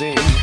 and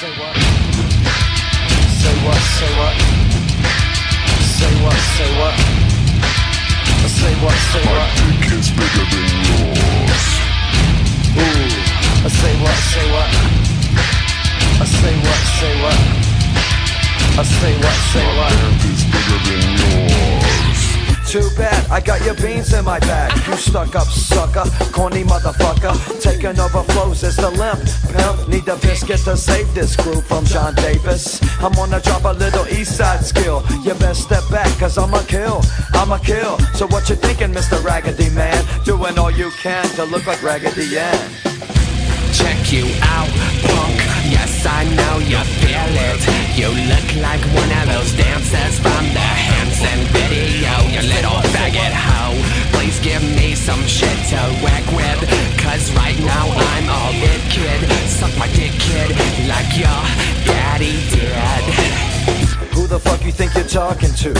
So what? So what? So what? So what? So what? So what? So what? My dick is bigger than yours. Ooh. I say what? Say what? I say what? Say what? I say what? Say what? My dick is bigger than yours. Too bad, I got your beans in my bag. You stuck up sucker, corny motherfucker. Taking over flows is the limp. Pimp, need a biscuit to save this crew from John Davis. I'm gonna drop a little east side skill. You best step back, cause I'm a kill. I'm a kill. So what you thinking, Mr. Raggedy Man? Doing all you can to look like Raggedy Ann. check you out, punk. Yes, I know you feel it. You look like one of those dancers from the Hanson video. You little faggot hoe. Please give me some shit to whack with. Cause right now I'm all it, kid. Suck my dick, kid, like your daddy did. Who the fuck you think you're talking to?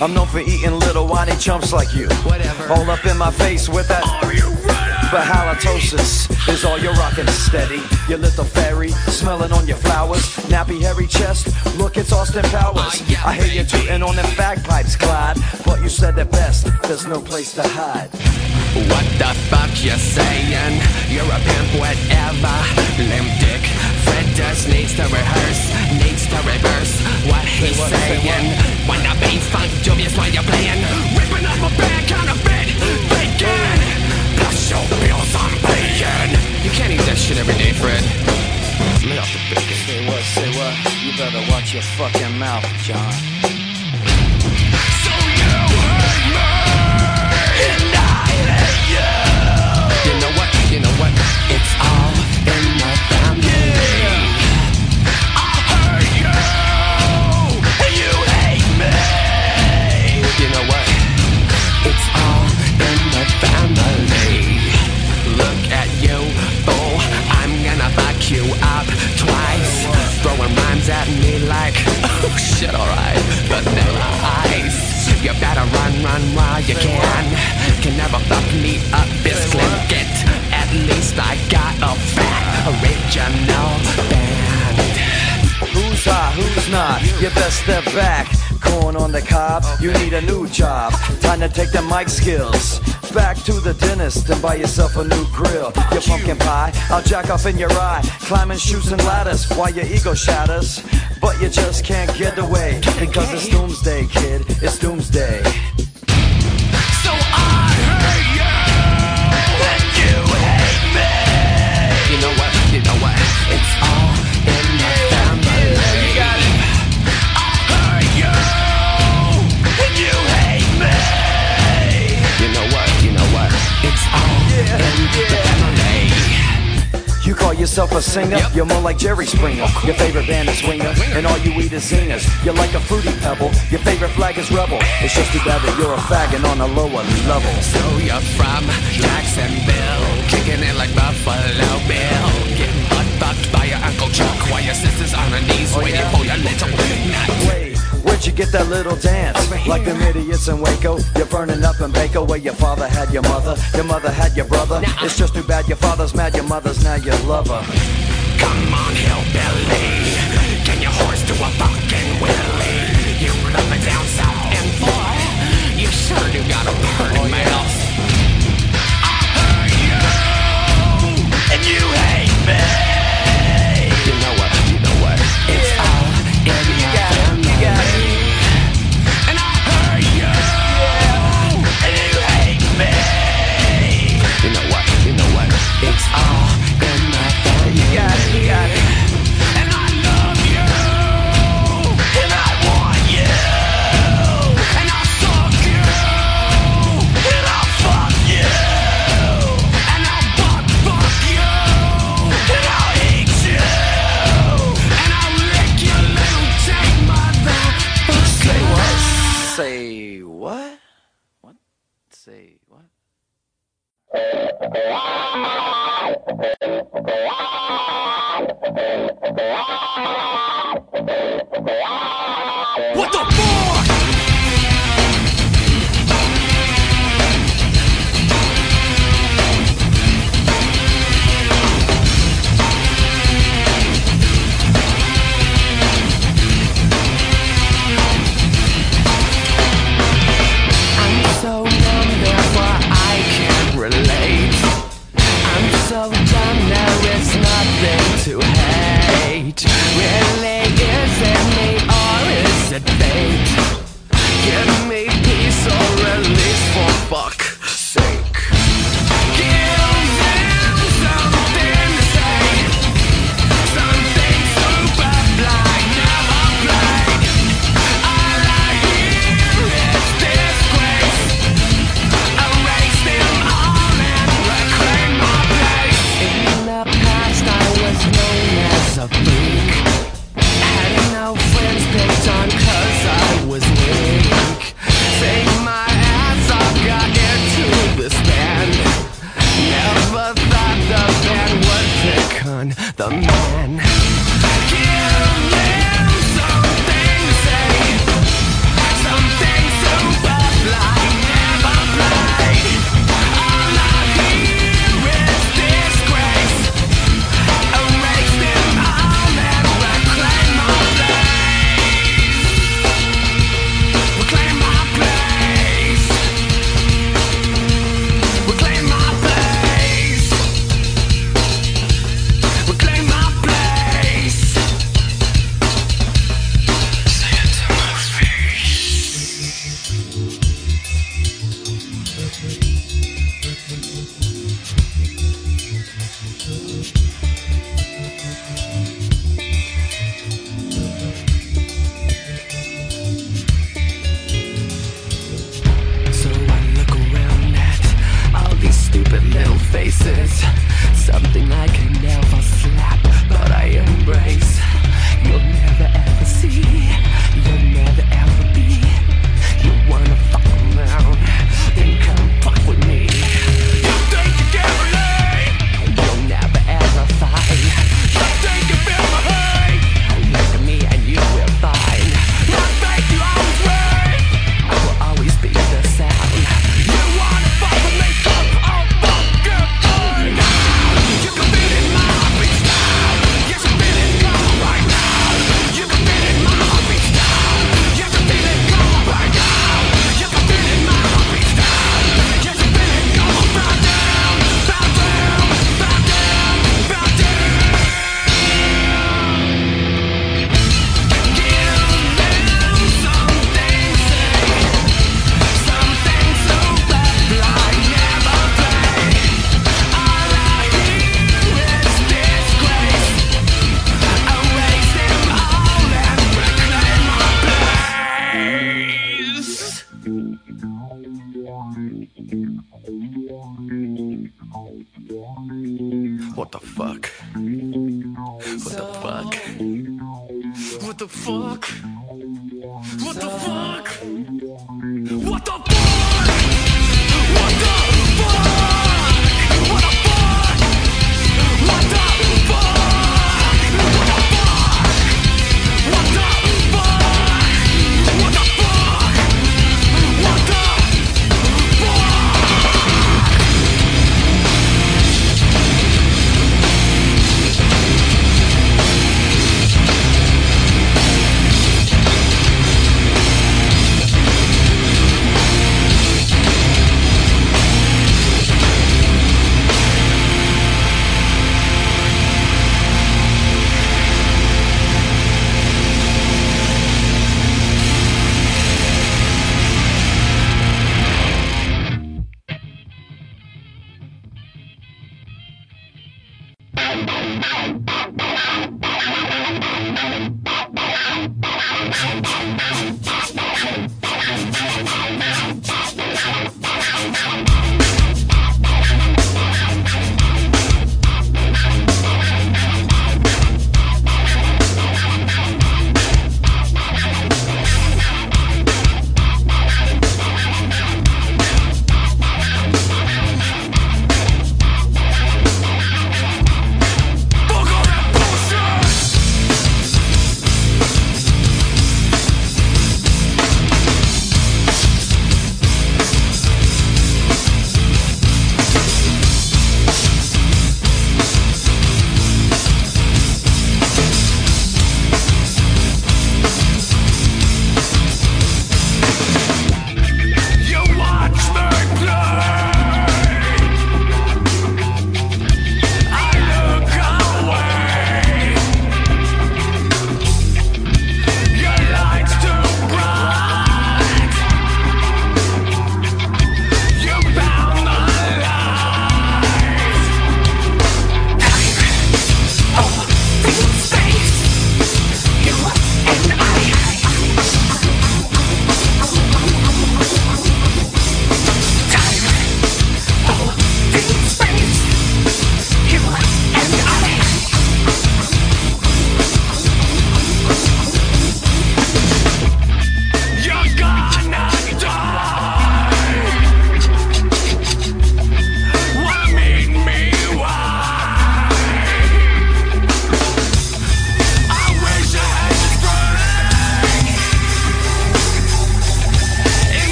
I'm known for eating little whiny chumps like you. Whatever. All up in my face with that. But halitosis is all you're rocking steady. Your little fairy, smelling on your flowers. Nappy hairy chest, look, it's Austin Powers. Ah, yeah, I hear you tooting on them bagpipes, Clyde. But you said it best, there's no place to hide. What the fuck you saying? You're a pimp, whatever. Limp dick. Fred just needs to rehearse, needs to reverse what he's what, say saying. Wanna be funk dubious while you're playing? Ripping up a bad counterfeit, bacon. You can't eat that shit every day, Fred. Lay off the bacon. Say what, say what? You better watch your fucking mouth, John. Need a new job. Time to take the mic skills. Back to the dentist and buy yourself a new grill. Your pumpkin pie, I'll jack off in your eye. Climbing chutes and ladders while your ego shatters. But you just can't get away. Because it's doomsday, kid. It's doomsday. Call yourself a singer? Yep. You're more like Jerry Springer. Your favorite band is Winger, and all you eat is zingers. You're like a fruity pebble. Your favorite flag is Rebel. It's just too bad that you're a faggot on a lower level. So you're from Jacksonville, kicking it like Buffalo Bill, getting butt fucked by your Uncle Chuck while your sister's on her knees oh, waiting yeah? for your little nut. Wait, where'd you get that little dance? Like them idiots in Waco. You're burning up in Baco where your father had your mother. Your mother had your brother. It's just too bad your father's mad, your mother's now your lover. Come on, hillbilly, can your horse do a fucking willy?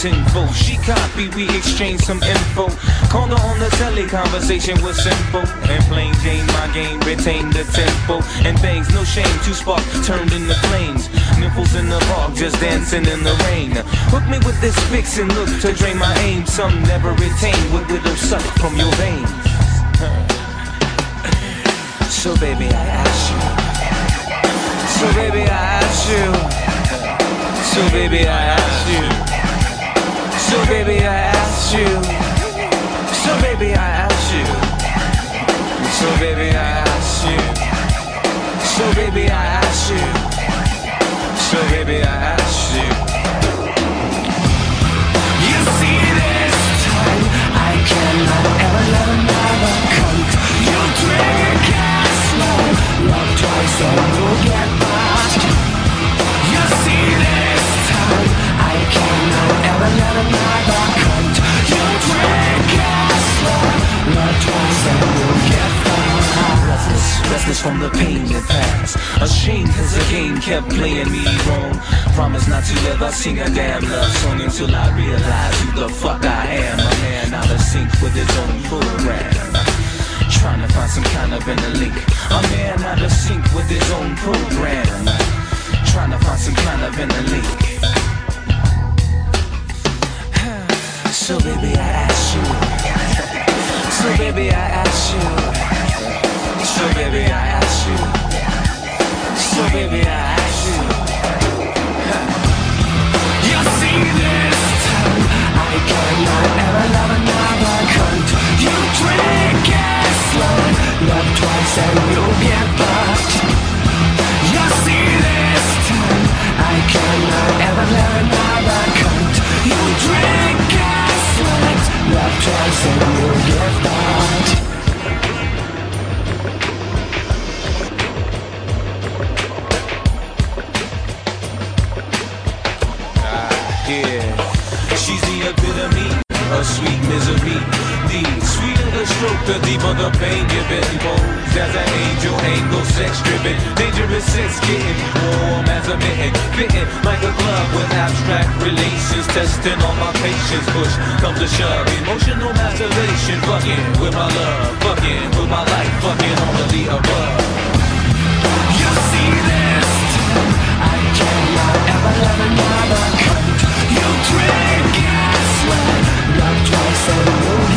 Tenfold. She copy, we exchange some info. Called her on the telly, conversation was simple. And plain Jane, my game, retained the tempo. And bangs, no shame, two sparks turned into flames. Nipples in the park, just dancing in the rain. Hook me with this fix and look to drain my aim. Some never retain what will suck from your veins. So baby, I ask you. So baby, I ask you. So baby, I ask you. So baby, I ask you. So baby, I ask you. So baby, I ask you. So baby, I ask you. So baby, I ask you. You see this time, I cannot ever let another come. You drink and the pain that passed. Ashamed cause the game kept playing me wrong. Promise not to ever sing a damn love song until I realize who the fuck I am. A man out of sync with his own program. Trying to find some kind of inner link. A man out of sync with his own program. Trying to find some kind of inner link. So baby, I ask you. So baby, I ask you. So baby, I ask you. So baby, I ask you. You see this time, I cannot ever love another cunt. You drink and love twice and you'll get fucked. You see this time, I cannot ever love another cunt. You drink and love twice and you'll get fucked. Sex getting warm as a mitten, fitting like a glove with abstract relations, testing on my patience. Push comes to shove, emotional masturbation, fucking with my love, fucking with my life, fucking all of the above. You see this? I cannot ever love another cunt. You drink and sweat, love twice and you'll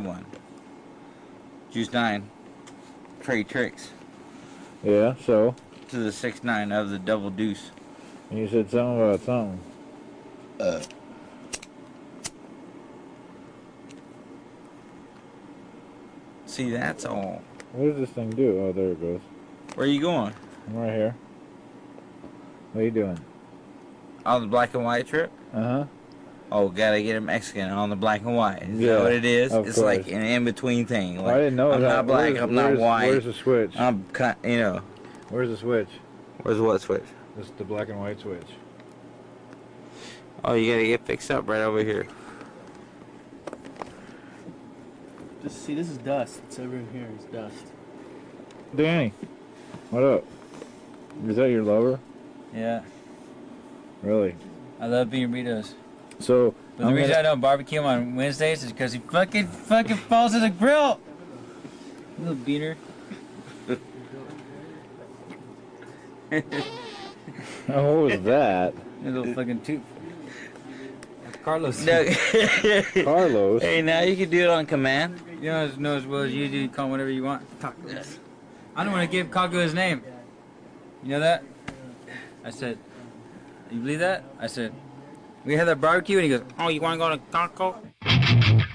have one. Juice nine, Trey Tricks Yeah, so to the six nine of the double deuce. And you said something about something. Uh. See, that's all. What does this thing do? Oh, there it goes. Where are you going? I'm right here. What are you doing? On the black and white trip? Uh huh. Oh, gotta get a Mexican on the black and white. Is Yeah, that what it is? of It's like an in between thing. Like, I didn't know I'm that. not black. Where's- I'm not where's- white. Where's the switch? I'm cut. You know. Where's the switch? Where's the what switch? This is the black and white switch. Oh, you gotta get fixed up right over here. Just see, this is dust. It's over in here. It's dust. Danny, what up? Is that your lover? Yeah, Really? I love bean burritos. So But the I'm reason gonna- I don't barbecue him on Wednesdays is because he fucking fucking falls in the grill. Little beaner. How old was that? A Little fucking toot. Carlos. No. Carlos. hey, now you can do it on command. You know as, know as well as you do. Call him whatever you want. Tacos. I don't want to give Kago his name. You know that? I said, you believe that? I said, we had that barbecue, and he goes, oh, you want to go to Kago?